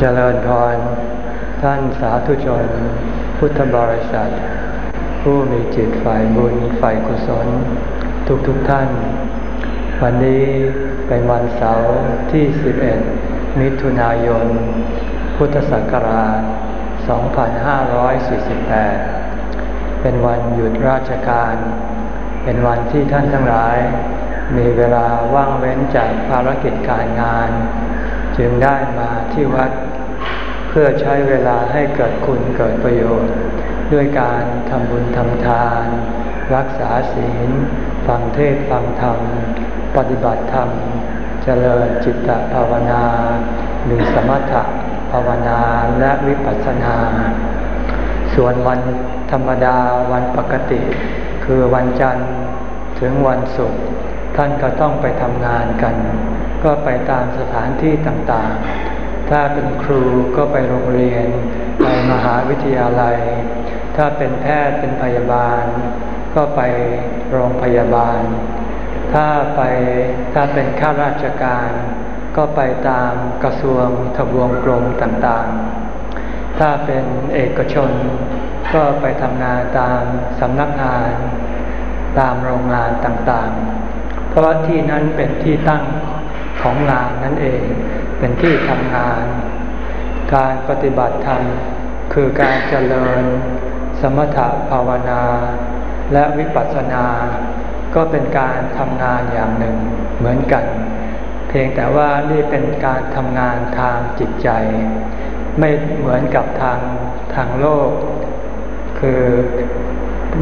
เจริญพรท่านสาธุชน พุทธบริษัท ผู้มีจิตฝ่ายบุญฝ่ายกุศล ทุกๆทท่าน วันนี้เป็นวันเสาร์ที่ 11 มิถุนายน พุทธศักราช 2548 เป็นวันหยุดราชการ เป็นวันที่ท่านทั้งหลาย มีเวลาว่างเว้นจากภารกิจการงาน จึงได้มาที่วัด เพื่อใช้เวลาให้เกิดคุณเกิดประโยชน์ ด้วยการทำบุญทำทาน รักษาศีล ฟังเทศฟังธรรม ปฏิบัติธรรม เจริญจิตภาวนาหรือสมถะภาวนาและวิปัสสนา ส่วนวันธรรมดาวันปกติ คือวันจันทร์ถึงวันศุกร์ ท่านก็ต้องไปทำงานกัน ก็ไปตามสถานที่ต่างๆ ถ้าเป็นครูก็ไปโรงเรียน ไปมหาวิทยาลัย ถ้าเป็นแพทย์เป็นพยาบาล ก็ไปโรงพยาบาล ถ้าไปถ้าเป็นข้าราชการ ก็ไปตามกระทรวงทบวงกรมต่างๆ ถ้าเป็นเอกชน ก็ไปทำงานตามสำนักงาน ตามโรงงานต่างๆ เพราะที่นั้นเป็นที่ตั้งของงานนั่นเอง เป็นที่ทำงาน การปฏิบัติธรรมคือการเจริญ สมถภาวนา และวิปัสสนา ก็เป็นการทำงานอย่างหนึ่งเหมือนกัน เพียงแต่ว่านี่เป็นการทำงานทางจิตใจ ไม่เหมือนกับทางทางโลก คือ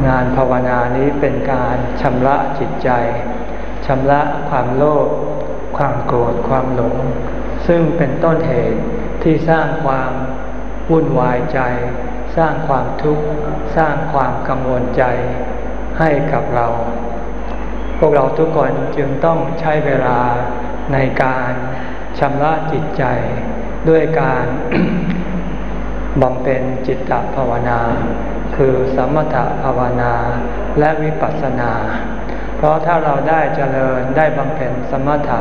งานภาวนานี้เป็นการชำระจิตใจ ชำระความโลภความโกรธความหลง ซึ่งเป็นต้นเหตุที่สร้างความวุ่นวายใจ สร้างความทุกข์ สร้างความกังวลใจให้กับเรา พวกเราทุกคนจึงต้องใช้เวลาในการชำระจิตใจ ด้วยการบำเพ็ญจิตตภาวนา คือสมถภาวนาและวิปัสสนา เพราะถ้าเราได้เจริญได้บำเพ็ญสมถะ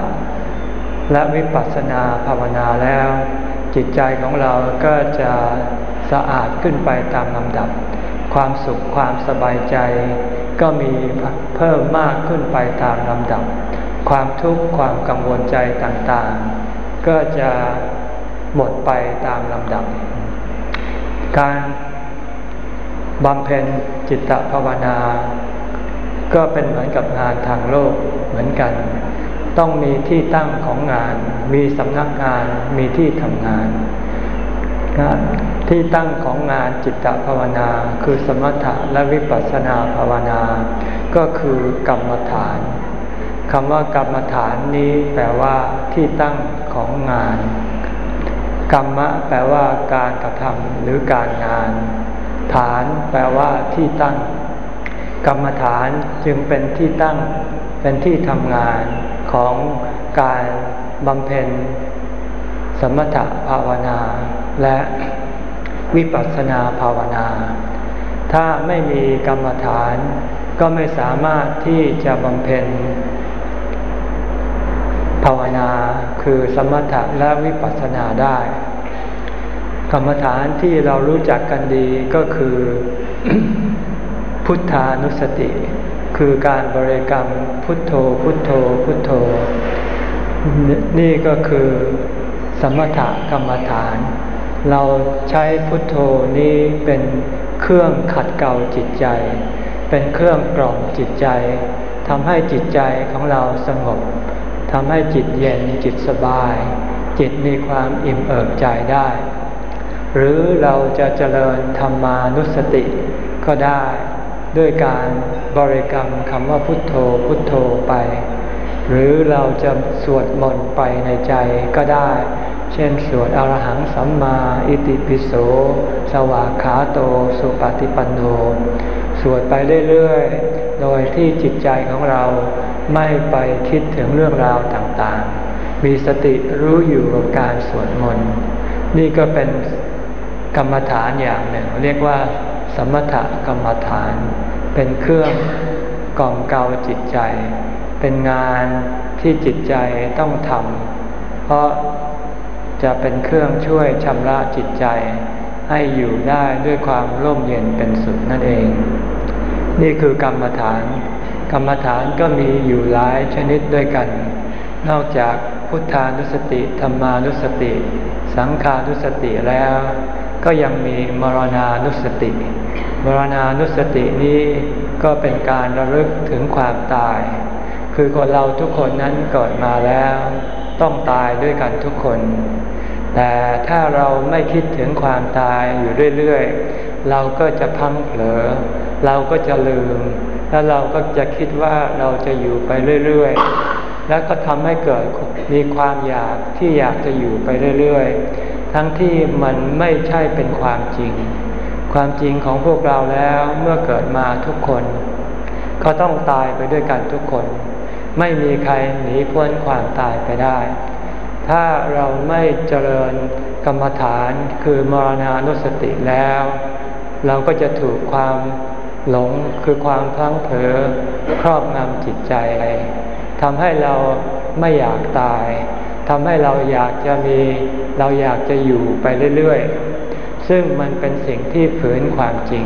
และวิปัสสนาภาวนาแล้ว จิตใจของเราก็จะสะอาดขึ้นไปตามลำดับ ความสุขความสบายใจ ก็มีเพิ่มมากขึ้นไปตามลำดับ ความทุกข์ความกังวลใจต่างๆ ก็จะหมดไปตามลำดับ การบำเพ็ญจิตตภาวนา ก็เป็นเหมือนกับงานทางโลกเหมือนกัน ต้องมีที่ตั้งของงาน มีสำนักงาน มีที่ทำงานที่ตั้งของงานจิตตภาวนา คือสมถะและวิปัสสนาภาวนา ก็คือกรรมฐานคำว่ากรรมฐานนี้แปลว่าที่ตั้งของงาน กรรมะแปลว่าการกระทำหรือการงาน ฐานแปลว่าที่ตั้ง กรรมฐานจึงเป็นที่ตั้งเป็นที่ทำงานของการบำเพ็ญ สมถภาวนา และวิปัสสนาภาวนา ถ้าไม่มีกรรมฐาน ก็ไม่สามารถที่จะบำเพ็ญ ภาวนาคือสมถะและวิปัสสนาได้ กรรมฐานที่เรารู้จักกันดีก็คือ พุทธานุสติ คือการบริกรรมพุทโธพุทโธพุทโธ นี่ก็คือสมถกรรมฐาน เราใช้พุทโธนี้เป็นเครื่องขัดเกลาจิตใจ เป็นเครื่องกล่อมจิตใจทำให้จิตใจของเราสงบทำให้จิตเย็นจิตสบาย จิตมีความอิ่มเอิบใจได้ หรือเราจะเจริญธรรมานุสติก็ได้ ด้วยการบริกรรมคำว่าพุทโธพุทโธไป หรือเราจะสวดมนต์ไปในใจก็ได้ เช่นสวดอรหังสัมมาอิติปิโสสวากขาโตสุปฏิปันโนสวดไปเรื่อยๆ โดยที่จิตใจของเราไม่ไปคิดถึงเรื่องราวต่างๆ มีสติรู้อยู่กับการสวดมนต์ นี่ก็เป็นกรรมฐานอย่างหนึ่ง เรียกว่า สมถกรรมฐาน เป็นเครื่องกล่อมเกลาจิตใจ เป็นงานที่จิตใจต้องทำเพราะจะเป็นเครื่องช่วยชำระจิตใจ ให้อยู่ได้ด้วยความร่มเย็นเป็นสุดนั่นเอง นี่คือกรรมฐาน กรรมฐานก็มีอยู่หลายชนิดด้วยกัน นอกจากพุทธานุสติธรรมานุสติ สังขานุสติแล้ว ก็ยังมีมรณานุสติ มรณานุสตินี้ก็เป็นการระลึกถึงความตาย คือคนเราทุกคนนั้นเกิดมาแล้ว ต้องตายด้วยกันทุกคน แต่ถ้าเราไม่คิดถึงความตายอยู่เรื่อยๆ เราก็จะพังเผลอ เราก็จะลืม แล้วเราก็จะคิดว่าเราจะอยู่ไปเรื่อยๆ แล้วก็ทำให้เกิดมีความอยากที่อยากจะอยู่ไปเรื่อยๆ ทั้งที่มันไม่ใช่เป็นความจริง ความจริงของพวกเราแล้วเมื่อเกิดมาทุกคน ก็ต้องตายไปด้วยกันทุกคน ไม่มีใครหนีพ้นความตายไปได้ ถ้าเราไม่เจริญกรรมฐานคือมรณานุสติแล้ว เราก็จะถูกความหลงคือความพลั้งเผลอครอบงำจิตใจทำให้เราไม่อยากตาย ทำให้เราอยากจะมีเราอยากจะอยู่ไปเรื่อยๆ ซึ่งมันเป็นสิ่งที่ฝืนความจริง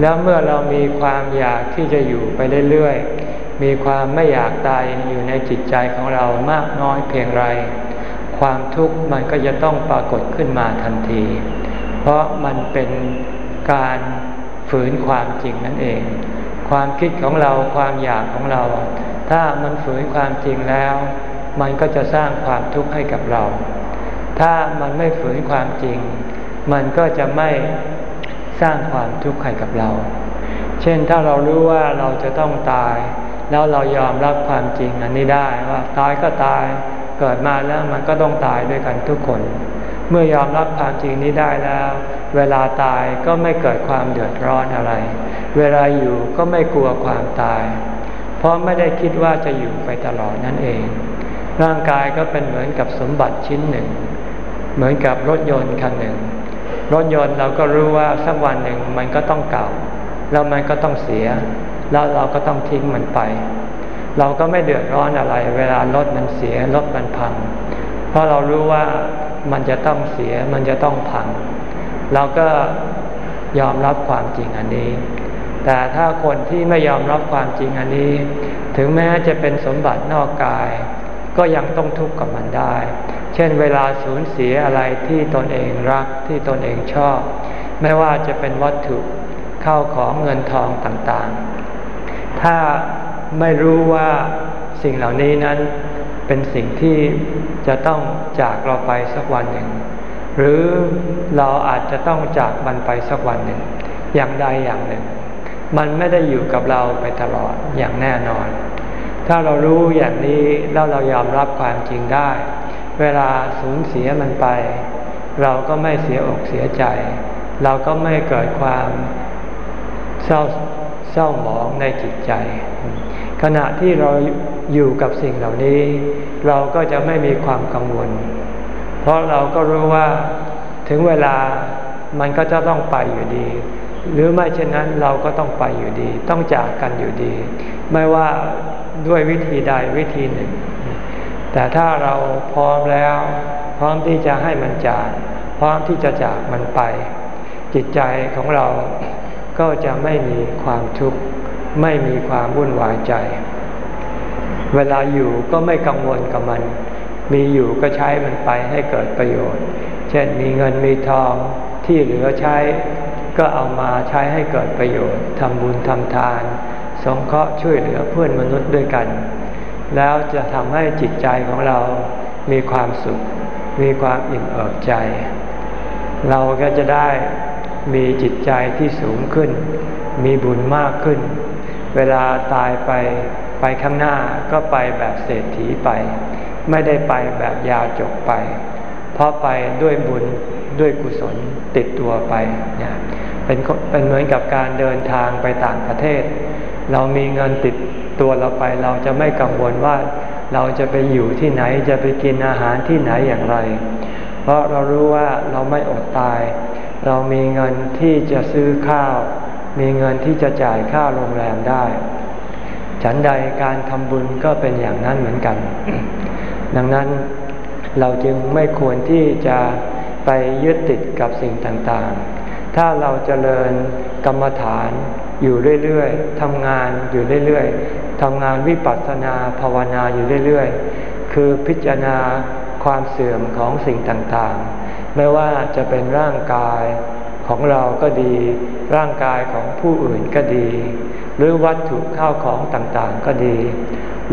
แล้วเมื่อเรามีความอยากที่จะอยู่ไปเรื่อยๆ มีความไม่อยากตายอยู่ในจิตใจของเรามากน้อยเพียงไร ความทุกข์มันก็จะต้องปรากฏขึ้นมาทันที เพราะมันเป็นการฝืนความจริงนั่นเอง ความคิดของเราความอยากของเรา ถ้ามันฝืนความจริงแล้ว มันก็จะสร้างความทุกข์ให้กับเรา ถ้ามันไม่ฝืนความจริง มันก็จะไม่สร้างความทุกข์ให้กับเรา เช่นถ้าเรารู้ว่าเราจะต้องตาย แล้วเรายอมรับความจริงอันนี้ได้ว่าตายก็ตายเกิดมาแล้วมันก็ต้องตายด้วยกันทุกคน เมื่อยอมรับความจริงนี้ได้แล้ว เวลาตายก็ไม่เกิดความเดือดร้อนอะไร เวลาอยู่ก็ไม่กลัวความตาย เพราะไม่ได้คิดว่าจะอยู่ไปตลอดนั่นเอง ร่างกายก็เป็นเหมือนกับสมบัติชิ้นหนึ่ง เหมือนกับรถยนต์คันหนึ่ง รถยนต์เราก็รู้ว่าสักวันหนึ่งมันก็ต้องเก่า แล้วมันก็ต้องเสีย แล้วเราก็ต้องทิ้งมันไป เราก็ไม่เดือดร้อนอะไร เวลารถมันเสียรถมันพัง เพราะเรารู้ว่ามันจะต้องเสียมันจะต้องพัง เราก็ยอมรับความจริงอันนี้ แต่ถ้าคนที่ไม่ยอมรับความจริงอันนี้ ถึงแม้จะเป็นสมบัตินอกกาย ก็ยังต้องทุกข์กับมันได้ เช่นเวลาสูญเสียอะไรที่ตนเองรักที่ตนเองชอบ ไม่ว่าจะเป็นวัตถุเข้าของเงินทองต่างๆ ถ้าไม่รู้ว่าสิ่งเหล่านี้นั้นเป็นสิ่งที่จะต้องจากเราไปสักวันหนึ่ง หรือเราอาจจะต้องจากมันไปสักวันหนึ่ง อย่างใดอย่างหนึ่ง มันไม่ได้อยู่กับเราไปตลอดอย่างแน่นอน ถ้าเรารู้อย่างนี้แล้วเรายอมรับความจริงได้ เวลาสูญเสียมันไป เราก็ไม่เสียอกเสียใจ เราก็ไม่เกิดความเศร้าเศร้าหมองในจิตใจ ขณะที่เราอยู่กับสิ่งเหล่านี้ เราก็จะไม่มีความกังวล เพราะเราก็รู้ว่าถึงเวลามันก็จะต้องไปอยู่ดี หรือไม่เช่นนั้นเราก็ต้องไปอยู่ดี ต้องจากกันอยู่ดี ไม่ว่าด้วยวิธีใดวิธีหนึ่ง แต่ถ้าเราพร้อมแล้ว พร้อมที่จะให้มันจาก พร้อมที่จะจากมันไป จิตใจของเราก็จะไม่มีความทุกข์ไม่มีความวุ่นวายใจ เวลาอยู่ก็ไม่กังวลกับมัน มีอยู่ก็ใช้มันไปให้เกิดประโยชน์ เช่นมีเงินมีทองที่เหลือใช้ ก็เอามาใช้ให้เกิดประโยชน์ทำบุญทำทาน สงเคราะห์ช่วยเหลือเพื่อนมนุษย์ด้วยกัน แล้วจะทำให้จิตใจของเรามีความสุข มีความอิ่มเอิบใจ เราก็จะได้มีจิตใจที่สูงขึ้น มีบุญมากขึ้น เวลาตายไปไปข้างหน้าก็ไปแบบเศรษฐีไป ไม่ได้ไปแบบยาจกไป เพราะไปด้วยบุญด้วยกุศลติดตัวไปเนี่ย เป็นเป็นเหมือนกับการเดินทางไปต่างประเทศ เรามีเงินติดตัวเราไป เราจะไม่กังวลว่าเราจะไปอยู่ที่ไหนจะไปกินอาหารที่ไหนอย่างไร เพราะเรารู้ว่าเราไม่อดตาย เรามีเงินที่จะซื้อข้าว มีเงินที่จะจ่ายค่าโรงแรมได้ ฉันใดการทำบุญก็เป็นอย่างนั้นเหมือนกัน ดังนั้นเราจึงไม่ควรที่จะไปยึดติดกับสิ่งต่างๆ ถ้าเราจเจริญกรรมฐานอยู่เรื่อยๆทำงานอยู่เรื่อยๆทำงานวิปัสสนาภาวนาอยู่เรื่อยๆ คือพิจารณาความเสื่อมของสิ่งต่างๆ ไม่ว่าจะเป็นร่างกายของเราก็ดี ร่างกายของผู้อื่นก็ดี หรือวัตถุข้าวของต่างๆก็ดี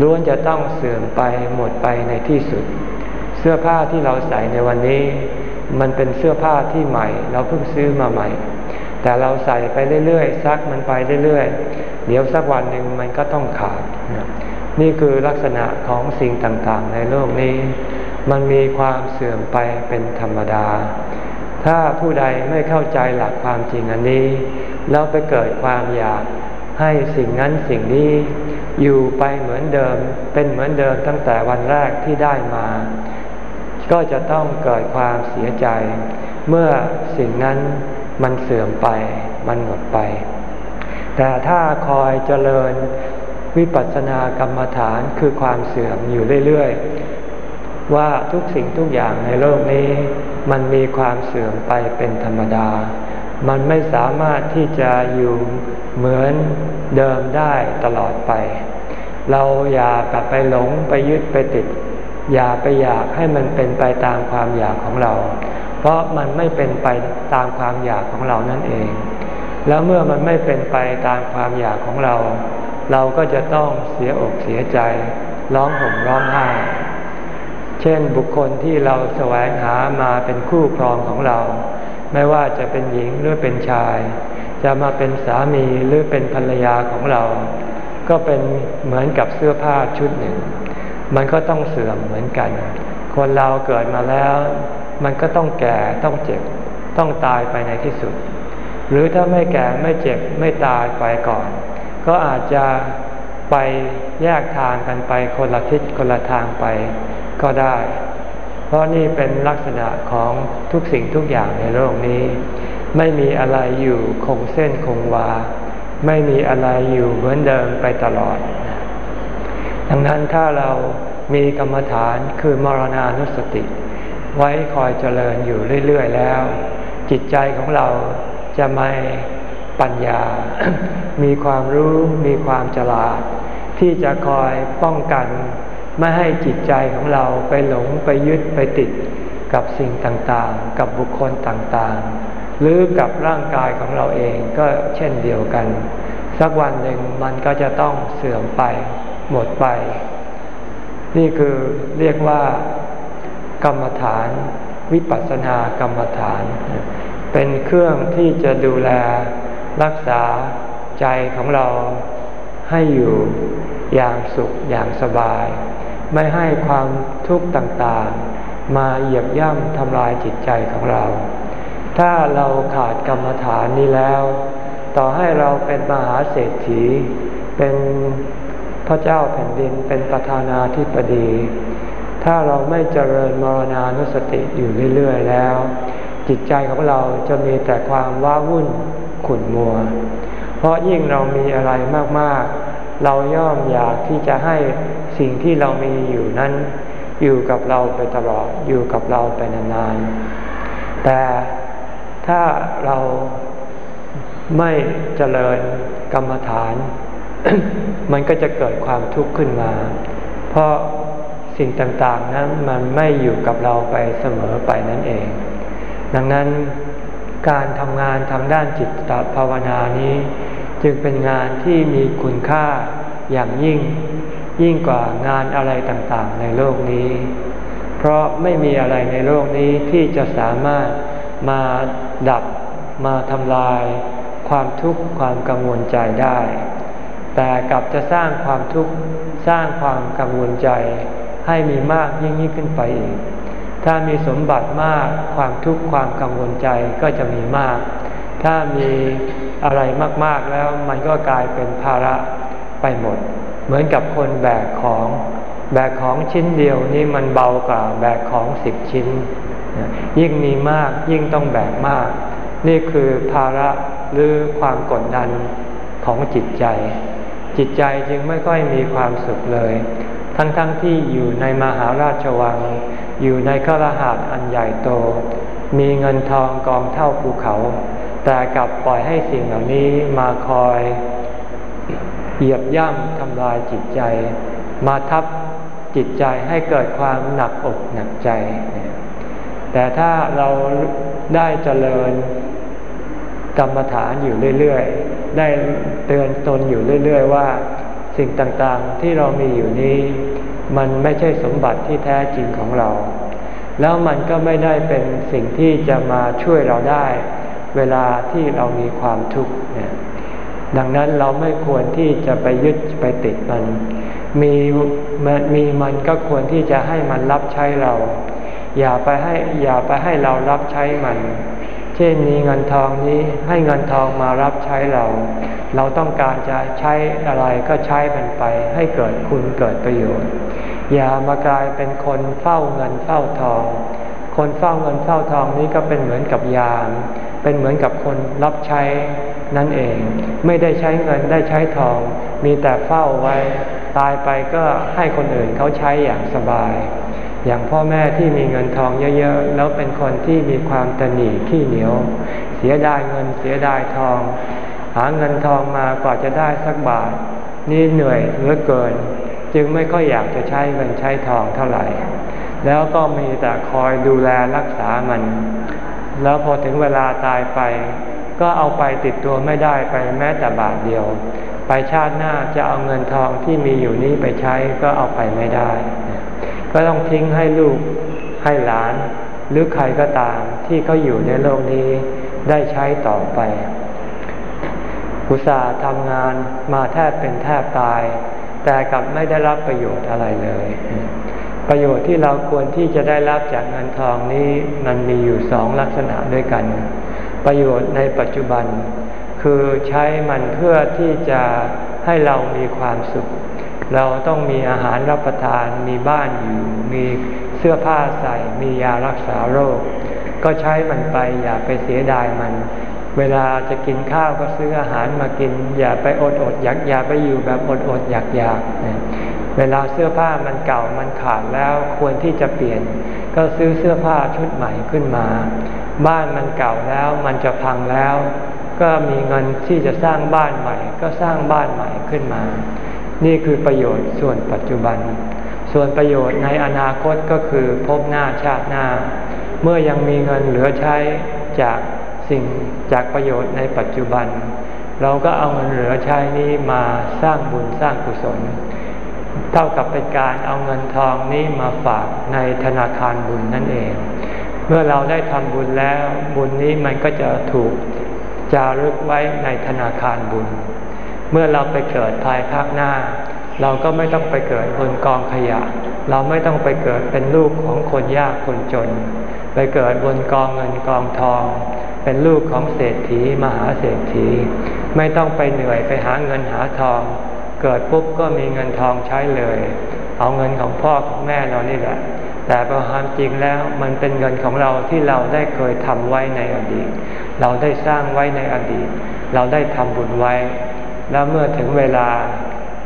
ล้วนจะต้องเสื่อมไปหมดไปในที่สุด เสื้อผ้าที่เราใส่ในวันนี้ มันเป็นเสื้อผ้าที่ใหม่ เราเพิ่งซื้อมาใหม่ แต่เราใส่ไปเรื่อยๆซักมันไปเรื่อยๆ เดี๋ยวสักวันหนึ่งมันก็ต้องขาด นี่คือลักษณะของสิ่งต่างๆ ในโลกนี้ มันมีความเสื่อมไปเป็นธรรมดา ถ้าผู้ใดไม่เข้าใจหลักความจริงอันนี้ แล้วไปเกิดความอยากให้สิ่งนั้นสิ่งนี้อยู่ไปเหมือนเดิม เป็นเหมือนเดิมตั้งแต่วันแรกที่ได้มา ก็จะต้องเกิดความเสียใจ เมื่อสิ่งนั้นมันเสื่อมไป มันหมดไป แต่ถ้าคอยเจริญวิปัสสนากรรมฐานคือความเสื่อมอยู่เรื่อยๆ ว่าทุกสิ่งทุกอย่างในโลกนี้ มันมีความเสื่อมไปเป็นธรรมดา มันไม่สามารถที่จะอยู่เหมือนเดิมได้ตลอดไป เราอย่ากลับไปหลงไปยึดไปติด อย่าไปอยากให้มันเป็นไปตามความอยากของเรา เพราะมันไม่เป็นไปตามความอยากของเรานั่นเอง แล้วเมื่อมันไม่เป็นไปตามความอยากของเรา เราก็จะต้องเสียอกเสียใจ ร้องห่มร้องไห้เช่นบุคคลที่เราแสวงหามาเป็นคู่ครองของเรา ไม่ว่าจะเป็นหญิงหรือเป็นชาย จะมาเป็นสามีหรือเป็นภรรยาของเรา ก็เป็นเหมือนกับเสื้อผ้าชุดหนึ่ง มันก็ต้องเสื่อมเหมือนกัน คนเราเกิดมาแล้ว มันก็ต้องแก่ต้องเจ็บ ต้องตายไปในที่สุด หรือถ้าไม่แก่ไม่เจ็บไม่ตายไปก่อน ก็อาจจะไปแยกทางกันไปคนละทิศคนละทางไปก็ได้ เพราะนี่เป็นลักษณะของทุกสิ่งทุกอย่างในโลกนี้ ไม่มีอะไรอยู่คงเส้นคงวา ไม่มีอะไรอยู่เหมือนเดิมไปตลอด ดังนั้นถ้าเรามีกรรมฐานคือมรณานุสติ ไว้คอยเจริญอยู่เรื่อย ๆ แล้ว จิตใจของเราจะไม่ปัญญา มีความรู้มีความฉลาด ที่จะคอยป้องกัน ไม่ให้จิตใจของเราไปหลงไปยึดไปติดกับสิ่งต่างๆ กับบุคคลต่างๆ หรือกับร่างกายของเราเองก็เช่นเดียวกัน สักวันหนึ่งมันก็จะต้องเสื่อมไป หมดไป นี่คือเรียกว่ากรรมฐาน วิปัสสนากรรมฐาน เป็นเครื่องที่จะดูแลรักษาใจของเราให้อยู่อย่างสุขอย่างสบาย ไม่ให้ความทุกข์ต่างๆ มาเหยียบย่ำทำลายจิตใจของเรา ถ้าเราขาดกรรมฐานนี้แล้ว ต่อให้เราเป็นมหาเศรษฐี เป็น พระเจ้าแผ่นดินเป็นประธานาธิบดี ถ้าเราไม่เจริญมรณานุสติอยู่เรื่อยๆแล้ว จิตใจของเราจะมีแต่ความว้าวุ่นขุ่นมัว เพราะยิ่งเรามีอะไรมากๆ เราย่อมอยากที่จะให้สิ่งที่เรามีอยู่นั้น อยู่กับเราไปตลอดอยู่กับเราไปนานๆ แต่ถ้าเราไม่เจริญกรรมฐาน มันก็จะเกิดความทุกข์ขึ้นมา เพราะสิ่งต่างๆนั้นมันไม่อยู่กับเราไปเสมอไปนั่นเอง ดังนั้นการทำงานทางด้านจิตตภาวนานี้ จึงเป็นงานที่มีคุณค่าอย่างยิ่ง ยิ่งกว่างานอะไรต่างๆ ในโลกนี้ เพราะไม่มีอะไรในโลกนี้ที่จะสามารถมาดับมาทำลาย ความทุกข์ความกังวลใจได้ แต่กลับจะสร้างความทุกข์สร้างความกังวลใจ ให้มีมากยิ่งยิ่งขึ้นไปอีก ถ้ามีสมบัติมากความทุกข์ความกังวลใจก็จะมีมาก ถ้ามีอะไรมากๆแล้วมันก็กลายเป็นภาระไปหมด เหมือนกับคนแบกของ แบกของชิ้นเดียวนี่มันเบากว่าแบกของสิบชิ้น ยิ่งมีมากยิ่งต้องแบกมาก นี่คือภาระหรือความกดดันของจิตใจ จิตใจจึงไม่ค่อยมีความสุขเลย ทั้งๆทที่อยู่ในมหาราชวัง อยู่ในขรหัสอันใหญ่โต มีเงินทองกองเท่าภูเขา แต่กลับปล่อยให้สิ่งเหล่านี้มาคอยเหยียบย่ำทำลายจิตใจ มาทับจิตใจให้เกิดความหนักอกหนักใจ แต่ถ้าเราได้เจริญกรรมฐานอยู่เรื่อย ได้เตือนตนอยู่เรื่อย ๆ ว่า สิ่งต่างๆที่เรามีอยู่นี้ มันไม่ใช่สมบัติที่แท้จริงของเรา แล้วมันก็ไม่ได้เป็นสิ่งที่จะมาช่วยเราได้ เวลาที่เรามีความทุกข์เนี่ยดังนั้นเราไม่ควรที่จะไปยึดไปติดมัน มีมีมันก็ควรที่จะให้มันรับใช้เรา อย่าไปให้อย่าไปให้เรารับใช้มัน เช่นมีเงินทองนี้ให้เงินทองมารับใช้เรา เราต้องการจะใช้อะไรก็ใช้มันไป ให้เกิดคุณเกิดประโยชน์ อย่ามากลายเป็นคนเฝ้าเงินเฝ้าทอง คนเฝ้าเงินเฝ้าทองนี้ก็เป็นเหมือนกับยาม เป็นเหมือนกับคนรับใช้นั่นเอง ไม่ได้ใช้เงินได้ใช้ทอง มีแต่เฝ้าไว้ ตายไปก็ให้คนอื่นเขาใช้อย่างสบาย อย่างพ่อแม่ที่มีเงินทองเยอะๆ แล้วเป็นคนที่มีความตนีขี้เหนียว เสียดายเงินเสียดายทอง หาเงินทองมากว่าจะได้สักบาท นี่เหนื่อยเหลือเกิน จึงไม่ค่อยอยากจะใช้เงินใช้ทองเท่าไหร่ แล้วก็มีแต่คอยดูแลรักษามัน แล้วพอถึงเวลาตายไป ก็เอาไปติดตัวไม่ได้ไปแม้แต่บาทเดียว ไปชาติหน้าจะเอาเงินทองที่มีอยู่นี้ไปใช้ก็เอาไปไม่ได้ ก็ต้องทิ้งให้ลูกให้หลาน หรือใครก็ตามที่เขาอยู่ในโลกนี้ได้ใช้ต่อไป อุตสาห์ทำงานมาแทบเป็นแทบตาย แต่กลับไม่ได้รับประโยชน์อะไรเลย ประโยชน์ที่เราควรที่จะได้รับจากเงินทองนี้มันมีอยู่สองลักษณะด้วยกัน ประโยชน์ในปัจจุบัน คือใช้มันเพื่อที่จะให้เรามีความสุข เราต้องมีอาหารรับประทานมีบ้านอยู่ มีเสื้อผ้าใส่ มียารักษาโรค ก็ใช้มันไปอย่าไปเสียดายมัน เวลาจะกินข้าวก็ซื้ออาหารมากิน อย่าไปอดอดอยากอย่าไปอยู่แบบอดอดอยากอยากเวลาเสื้อผ้ามันเก่ามันขาดแล้วควรที่จะเปลี่ยน ก็ซื้อเสื้อผ้าชุดใหม่ขึ้นมา บ้านมันเก่าแล้วมันจะพังแล้ว ก็มีเงินที่จะสร้างบ้านใหม่ ก็สร้างบ้านใหม่ขึ้นมา นี่คือประโยชน์ส่วนปัจจุบัน ส่วนประโยชน์ในอนาคตก็คือพบหน้าชาติหน้า เมื่อยังมีเงินเหลือใช้จากสิ่งจากประโยชน์ในปัจจุบัน เราก็เอาเงินเหลือใช้นี้มาสร้างบุญสร้างกุศล เท่ากับเป็นการเอาเงินทองนี้มาฝากในธนาคารบุญนั่นเอง เมื่อเราได้ทำบุญแล้วบุญนี้มันก็จะถูกจารึกไว้ในธนาคารบุญ เมื่อเราไปเกิดภายภาคหน้า เราก็ไม่ต้องไปเกิดบนกองขยะ เราไม่ต้องไปเกิดเป็นลูกของคนยากคนจน ไปเกิดบนกองเงินกองทอง เป็นลูกของเศรษฐีมหาเศรษฐี ไม่ต้องไปเหนื่อยไปหาเงินหาทอง เกิดปุ๊บก็มีเงินทองใช้เลย เอาเงินของพ่อของแม่เรานี่แหละแต่ความจริงแล้วมันเป็นเงินของเราที่เราได้เคยทำไว้ในอดีต เราได้สร้างไว้ในอดีต เราได้ทำบุญไว้ แล้วเมื่อถึงเวลา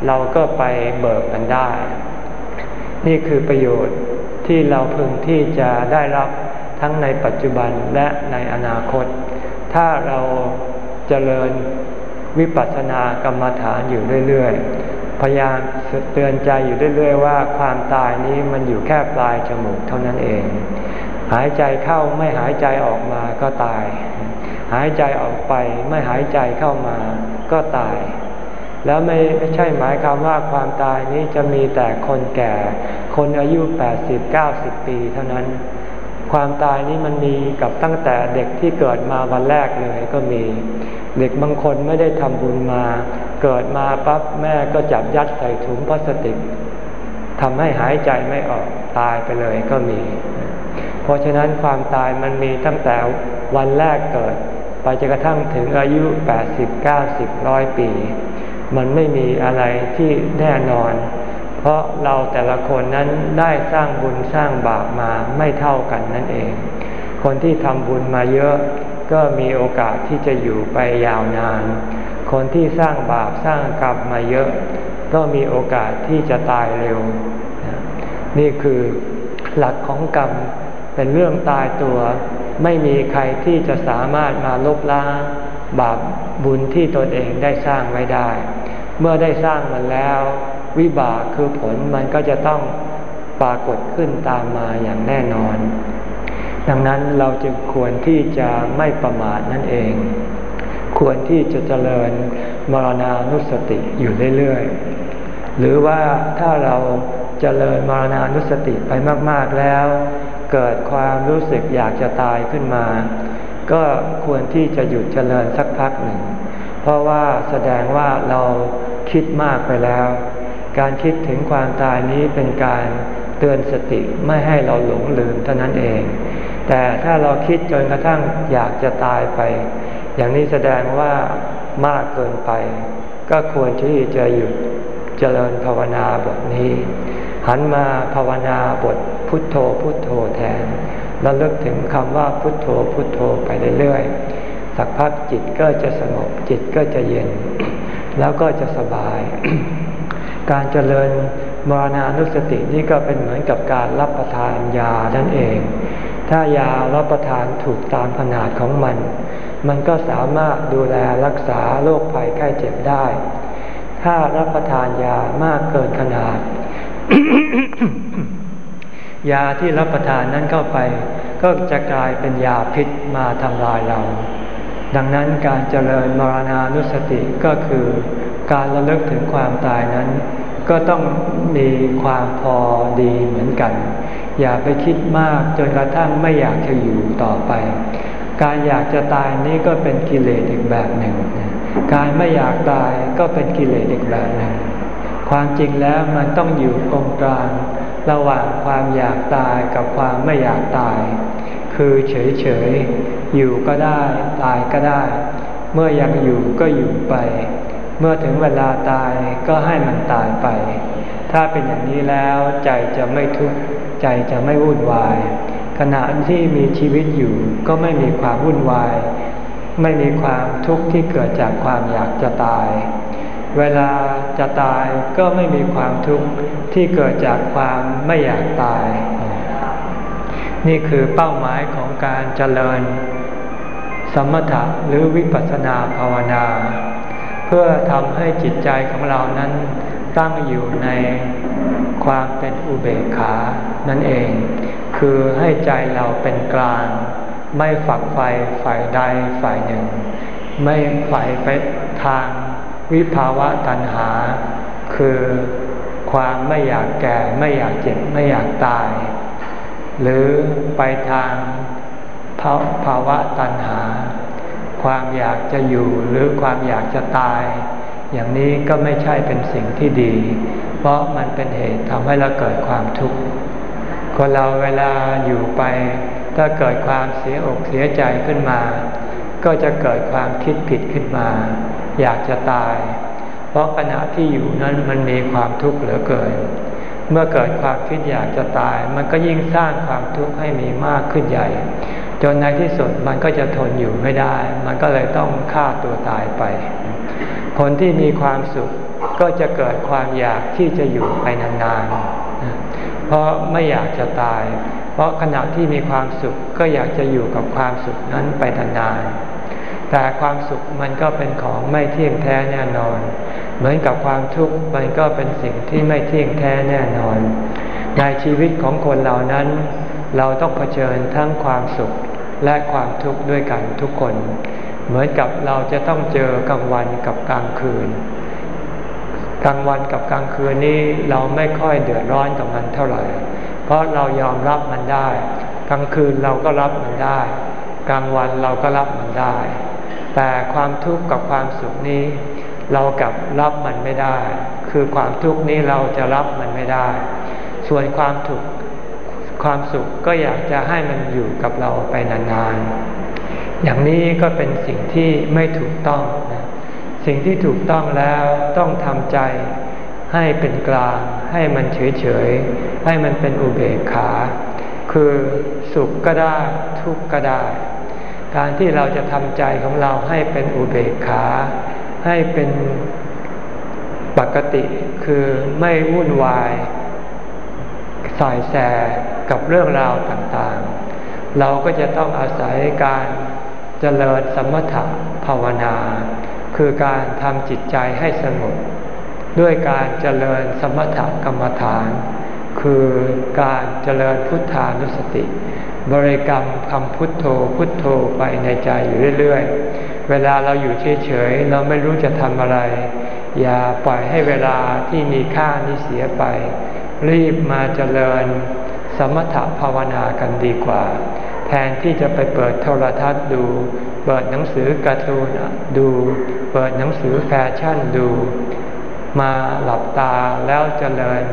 เราก็ไปเบิกมันได้ นี่คือประโยชน์ที่เราพึงที่จะได้รับทั้งในปัจจุบันและในอนาคต ถ้าเราจเจริญวิปัสสนากรรมฐานอยู่เรื่อยๆ พยายามเตือนใจอยู่เรื่อยๆ ว่าความตายนี้มันอยู่แค่ปลายจมูกเท่านั้นเอง หายใจเข้าไม่หายใจออกมาก็ตาย หายใจออกไปไม่หายใจเข้ามา ก็ตาย แล้วไม่ไม่ใช่หมายความว่าความตายนี้จะมีแต่คนแก่ คนอายุ 80-90 ปีเท่านั้น ความตายนี้มันมีกับตั้งแต่เด็กที่เกิดมาวันแรกเลยก็มี เด็กบางคนไม่ได้ทำบุญมา เกิดมาปั๊บแม่ก็จับยัดใส่ถุงพลาสติกทำให้หายใจไม่ออกตายไปเลยก็มี เพราะฉะนั้นความตายมันมีตั้งแต่วันแรกเกิด ไปจนกระทั่งถึงอายุ 80 90ร้อยปี มันไม่มีอะไรที่แน่นอน เพราะเราแต่ละคนนั้นได้สร้างบุญสร้างบาปมาไม่เท่ากันนั่นเอง คนที่ทำบุญมาเยอะก็มีโอกาสที่จะอยู่ไปยาวนาน คนที่สร้างบาปสร้างกรรมมาเยอะ ก็มีโอกาสที่จะตายเร็ว นี่คือหลักของกรรมเป็นเรื่องตายตัว ไม่มีใครที่จะสามารถมาลบล้างบาปบุญที่ตนเองได้สร้างไว้ได้ เมื่อได้สร้างมันแล้ว วิบากคือผลมันก็จะต้องปรากฏขึ้นตามมาอย่างแน่นอน ดังนั้นเราจึงควรที่จะไม่ประมาทนั่นเอง ควรที่จะเจริญมรณานุสติอยู่เรื่อยๆ หรือว่าถ้าเราเจริญมรณานุสติไปมาก ๆแล้ว เกิดความรู้สึกอยากจะตายขึ้นมา ก็ควรที่จะหยุดเจริญสักพักหนึ่ง เพราะว่าแสดงว่าเราคิดมากไปแล้ว การคิดถึงความตายนี้เป็นการเตือนสติไม่ให้เราหลงลืมเท่านั้นเอง แต่ถ้าเราคิดจนกระทั่งอยากจะตายไป อย่างนี้แสดงว่ามากเกินไป ก็ควรที่จะหยุดเจริญภาวนาบทนี้ หันมาภาวนาบท พุทโธพุทโธแทนแล้วเลิกถึงคำว่าพุทโธพุทโธไปเรื่อยๆสักพักจิตก็จะสงบจิตก็จะเย็น แล้วก็จะสบาย การเจริญมรณานุสตินี่ก็เป็นเหมือนกับการรับประทานยานั่นเอง ถ้ายารับประทานถูกตามขนาดของมัน มันก็สามารถดูแลรักษาโรคภัยไข้เจ็บได้ ถ้ารับประทานยามากเกินขนาด ยาที่รับประทานนั้นเข้าไป ก็จะกลายเป็นยาพิษมาทำลายเรา ดังนั้นการเจริญมรณานุสติก็คือการระลึกถึงความตายนั้น ก็ต้องมีความพอดีเหมือนกัน อย่าไปคิดมากจนกระทั่งไม่อยากจะอยู่ต่อไป การอยากจะตายนี้ก็เป็นกิเลสอีกแบบหนึ่ง การไม่อยากตายก็เป็นกิเลสอีกแบบหนึ่ง ความจริงแล้วมันต้องอยู่ตรงกลาง ระหว่างความอยากตายกับความไม่อยากตาย คือเฉยๆ อยู่ก็ได้ตายก็ได้ เมื่อยังอยู่ก็อยู่ไป เมื่อถึงเวลาตายก็ให้มันตายไป ถ้าเป็นอย่างนี้แล้วใจจะไม่ทุกข์ใจจะไม่วุ่นวาย ขณะที่มีชีวิตอยู่ก็ไม่มีความวุ่นวาย ไม่มีความทุกข์ที่เกิดจากความอยากจะตาย เวลาจะตายก็ไม่มีความทุกข์ที่เกิดจากความไม่อยากตาย นี่คือเป้าหมายของการเจริญ สมถะหรือวิปัสสนาภาวนา เพื่อทำให้จิตใจของเรานั้นตั้งอยู่ในความเป็นอุเบกขา นั่นเอง คือให้ใจเราเป็นกลาง ไม่ฝักไฟฝ่ายใดฝ่ายหนึ่ง ไม่ฝ่ายไปทาง วิภาวะตัณหา คือความไม่อยากแก่ไม่อยากเจ็บไม่อยากตาย หรือไปทางภาวะตัณหา ความอยากจะอยู่หรือความอยากจะตาย อย่างนี้ก็ไม่ใช่เป็นสิ่งที่ดี เพราะมันเป็นเหตุทำให้เราเกิดความทุกข์คนเราเวลาอยู่ไป ถ้าเกิดความเสียอกเสียใจขึ้นมา ก็จะเกิดความคิดผิดขึ้นมา อยากจะตาย เพราะขณะที่อยู่นั้นมันมีความทุกข์เหลือเกิน เมื่อเกิดความคิดอยากจะตาย มันก็ยิ่งสร้างความทุกข์ให้มีมากขึ้นใหญ่ จนในที่สุดมันก็จะทนอยู่ไม่ได้ มันก็เลยต้องฆ่าตัวตายไป คนที่มีความสุขก็จะเกิดความอยากที่จะอยู่ไปนานๆ เพราะไม่อยากจะตาย เพราะขณะที่มีความสุขก็อยากจะอยู่กับความสุขนั้นไปนานๆ แต่ความสุขมันก็เป็นของไม่เที่ยงแท้แน่นอน เหมือนกับความทุกข์มันก็เป็นสิ่งที่ไม่เที่ยงแท้แน่นอน ในชีวิตของคนเหล่านั้น เราต้องเผชิญทั้งความสุขและความทุกข์ด้วยกันทุกคน เหมือนกับเราจะต้องเจอกลางวันกับกลางคืน กลางวันกับกลางคืนนี้เราไม่ค่อยเดือดร้อนกับมันเท่าไหร่ เพราะเรายอมรับมันได้ กลางคืนเราก็รับมันได้ กลางวันเราก็รับมันได้ แต่ความทุกข์กับความสุขนี้ เรากับรับมันไม่ได้ คือความทุกข์นี้เราจะรับมันไม่ได้ ส่วนความถูกข์ความสุขก็อยากจะให้มันอยู่กับเราไปนานๆ อย่างนี้ก็เป็นสิ่งที่ไม่ถูกต้อง สิ่งที่ถูกต้องแล้วต้องทำใจให้เป็นกลางให้มันเฉยๆ ให้มันเป็นอุเบกขา คือสุขก็ได้ทุกข์ก็ได้ การที่เราจะทำใจของเราให้เป็นอุเบกขา ให้เป็นปกติคือไม่วุ่นวายสายแสกับเรื่องราวต่างๆ เราก็จะต้องอาศัยการเจริญสมถะภาวนา คือการทำจิตใจให้สงบด้วยการเจริญสมถกรรมฐาน คือการเจริญพุทธานุสติ บริกรรมคำพุทโธพุทโธไปในใจอยู่เรื่อยๆ เวลาเราอยู่เฉยๆ เราไม่รู้จะทำอะไร อย่าปล่อยให้เวลาที่มีค่านี้เสียไป รีบมาเจริญสมถภาวนากันดีกว่า แทนที่จะไปเปิดโทรทัศน์ดู เปิดหนังสือการ์ตูนดู เปิดหนังสือแฟชั่นดู มาหลับตาแล้วเจริญ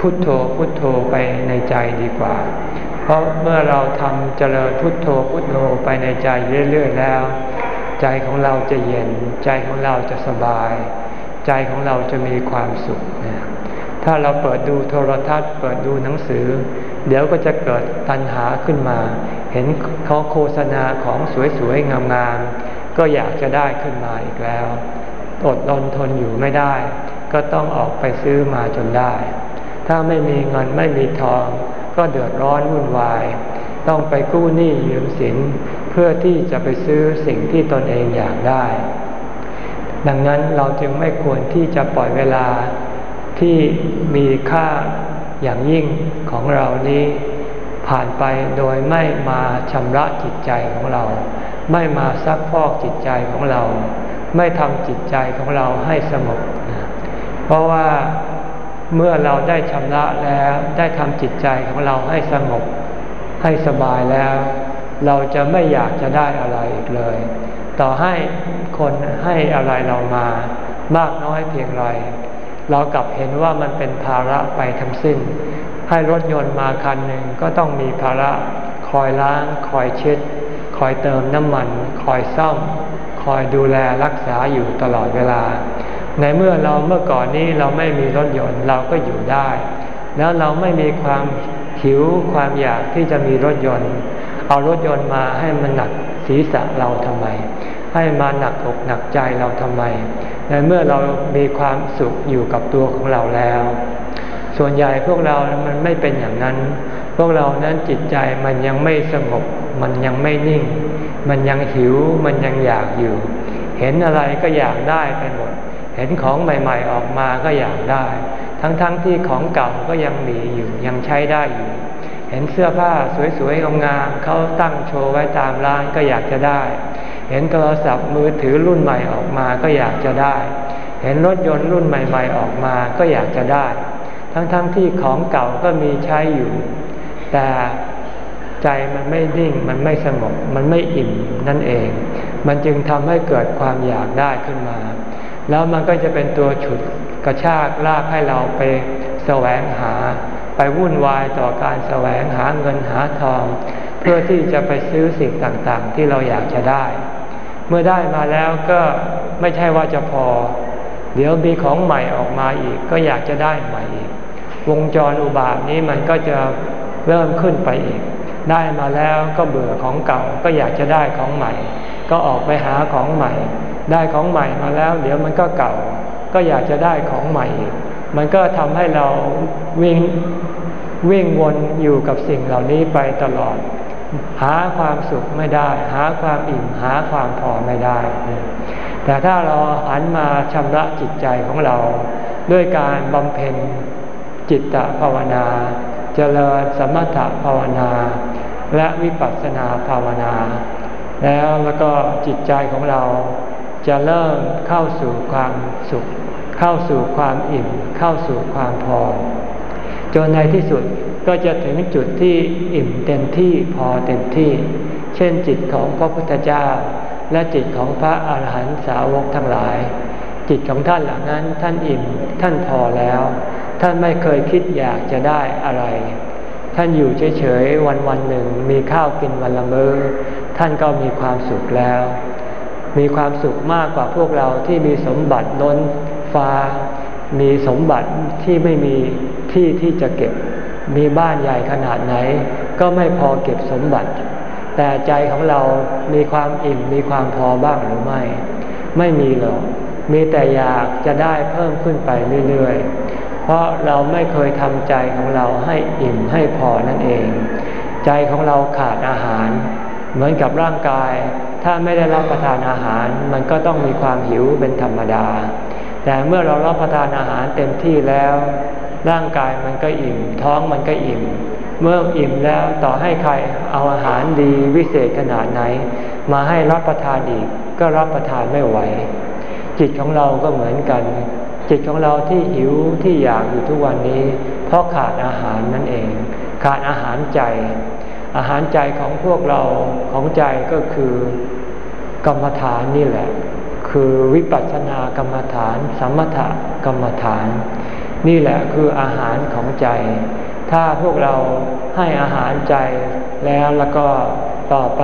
พุทโธพุทโธไปในใจดีกว่า ราะเมื่อเราทำเจริญพุทโธพุทโธไปในใจเรื่อยๆแล้ว ใจของเราจะเย็น ใจของเราจะสบาย ใจของเราจะมีความสุขนะถ้าเราเปิดดูโทรทัศน์ เปิดดูหนังสือ เดี๋ยวก็จะเกิดตัณหาขึ้นมา เห็นเขาโฆษณาของสวยๆงามๆก็อยากจะได้ขึ้นมาอีกแล้ว อดรนทนอยู่ไม่ได้ ก็ต้องออกไปซื้อมาจนได้ ถ้าไม่มีเงินไม่มีทอง ก็เดือดร้อนวุ่นวาย ต้องไปกู้หนี้ยืมสิน เพื่อที่จะไปซื้อสิ่งที่ตนเองอยากได้ ดังนั้นเราจึงไม่ควรที่จะปล่อยเวลาที่มีค่าอย่างยิ่งของเรานี้ผ่านไปโดยไม่มาชำระจิตใจของเรา ไม่มาซักพอกจิตใจของเรา ไม่ทำจิตใจของเราให้สงบเพราะว่า เมื่อเราได้ชำระแล้วได้ทำจิตใจของเราให้สงบให้สบายแล้ว เราจะไม่อยากจะได้อะไรอีกเลย ต่อให้คนให้อะไรเรามามากน้อยเพียงไรเรากลับเห็นว่ามันเป็นภาระไปทั้งสิ้น ให้รถยนต์มาคันหนึ่งก็ต้องมีภาระคอยล้าง คอยเช็ด คอยเติมน้ำมัน คอยซ่อม คอยดูแลรักษาอยู่ตลอดเวลา ในเมื่อเราเมื่อก่อนนี้เราไม่มีรถยนต์เราก็อยู่ได้ แล้วเราไม่มีความหิวความอยากที่จะมีรถยนต์ เอารถยนต์มาให้มันหนักศีรษะเราทำไม ให้มาหนักอกหนักใจเราทำไม ในเมื่อเรามีความสุขอยู่กับตัวของเราแล้ว ส่วนใหญ่พวกเรามันไม่เป็นอย่างนั้น พวกเรานั้นจิตใจมันยังไม่สงบ มันยังไม่นิ่ง มันยังหิว มันยังอยากอยู่ เห็นอะไรก็อยากได้ไปหมด เห็นของใหม่ ๆออกมาก็อยากได้ ทั้งๆทที่ของเก่าก็ยังมีอยู่ยังใช้ได้อยู่ เห็นเสื้อผ้าสวยๆงามๆเขาตั้งโชว์ไว้ตามร้านก็อยากจะได้ เห็นโทรศัพท์มือถือรุ่นใหม่ออกมาก็อยากจะได้ เห็นรถยนต์รุ่นใหม่ ๆออกมาก็อยากจะได้ ทั้งๆทที่ของเก่าก็มีใช้อยู่ แต่ใจมันไม่นิ่งมันไม่สงบมันไม่อิ่มนั่นเอง มันจึงทำให้เกิดความอยากได้ขึ้นมา แล้วมันก็จะเป็นตัวฉุดกระชากลากให้เราไปแสวงหา ไปวุ่นวายต่อการแสวงหาเงินหาทอง เพื่อที่จะไปซื้อสิ่งต่างๆ ที่เราอยากจะได้ เมื่อได้มาแล้วก็ไม่ใช่ว่าจะพอ เดี๋ยวมีของใหม่ออกมาอีก ก็อยากจะได้ใหม่อีก วงจรอุบาทนี้มันก็จะเริ่มขึ้นไปอีก ได้มาแล้วก็เบื่อของเก่าก็อยากจะได้ของใหม่ ก็ออกไปหาของใหม่ ได้ของใหม่มาแล้ว เดี๋ยวมันก็เก่า ก็อยากจะได้ของใหม่อีกมันก็ทำให้เราวิ่งวิ่งวนอยู่กับสิ่งเหล่านี้ไปตลอด หาความสุขไม่ได้ หาความอิ่มหาความพอไม่ได้ แต่ถ้าเราหันมาชำระจิตใจของเรา ด้วยการบำเพ็ญจิตตภาวนา เจริญสมถภาวนา และวิปัสสนาภาวนา แล้วแล้วก็จิตใจของเรา จะเริ่มเข้าสู่ความสุข เข้าสู่ความอิ่ม เข้าสู่ความพอ จนในที่สุดก็จะถึงจุดที่อิ่มเต็มที่พอเต็มที่ เช่นจิตของพระพุทธเจ้า และจิตของพระอาหารหันตสาวกทั้งหลาย จิตของท่านเหล่านั้นท่านอิ่มท่านพอแล้ว ท่านไม่เคยคิดอยากจะได้อะไร ท่านอยู่เฉยๆวันวันหนึ่งมีข้าวกินวันละมือ้อท่านก็มีความสุขแล้ว มีความสุขมากกว่าพวกเราที่มีสมบัติล้นฟ้า มีสมบัติที่ไม่มีที่ที่จะเก็บ มีบ้านใหญ่ขนาดไหน ก็ไม่พอเก็บสมบัติ แต่ใจของเรามีความอิ่มมีความพอบ้างหรือไม่ ไม่มีหรอก มีแต่อยากจะได้เพิ่มขึ้นไปเรื่อยๆ เพราะเราไม่เคยทำใจของเราให้อิ่มให้พอนั่นเอง ใจของเราขาดอาหาร เหมือนกับร่างกาย ถ้าไม่ได้รับประทานอาหาร มันก็ต้องมีความหิวเป็นธรรมดา แต่เมื่อเรารับประทานอาหารเต็มที่แล้ว ร่างกายมันก็อิ่ม ท้องมันก็อิ่ม เมื่ออิ่มแล้วต่อให้ใครเอาอาหารดีวิเศษขนาดไหน มาให้รับประทานอีกก็รับประทานไม่ไหว จิตของเราก็เหมือนกัน จิตของเราที่หิวที่อยากอยู่ทุกวันนี้ เพราะขาดอาหารนั่นเอง ขาดอาหารใจ อาหารใจของพวกเราของใจก็คือกรรมฐานนี่แหละ คือวิปัสสนากรรมฐาน สมถกรรมฐาน นี่แหละคืออาหารของใจ ถ้าพวกเราให้อาหารใจแล้วแล้วก็ต่อไป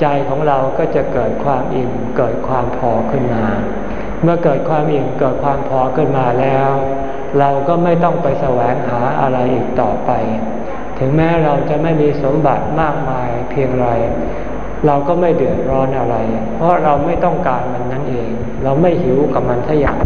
ใจของเราก็จะเกิดความอิ่มเกิดความพอขึ้นมา เมื่อเกิดความอิ่มเกิดความพอขึ้นมาแล้ว เราก็ไม่ต้องไปแสวงหาอะไรอีกต่อไป ถึงแม้เราจะไม่มีสมบัติมากมายเพียงไร เราก็ไม่เดือดร้อนอะไร เพราะเราไม่ต้องการมันนั่นเอง เราไม่หิวกับมันสักอย่าง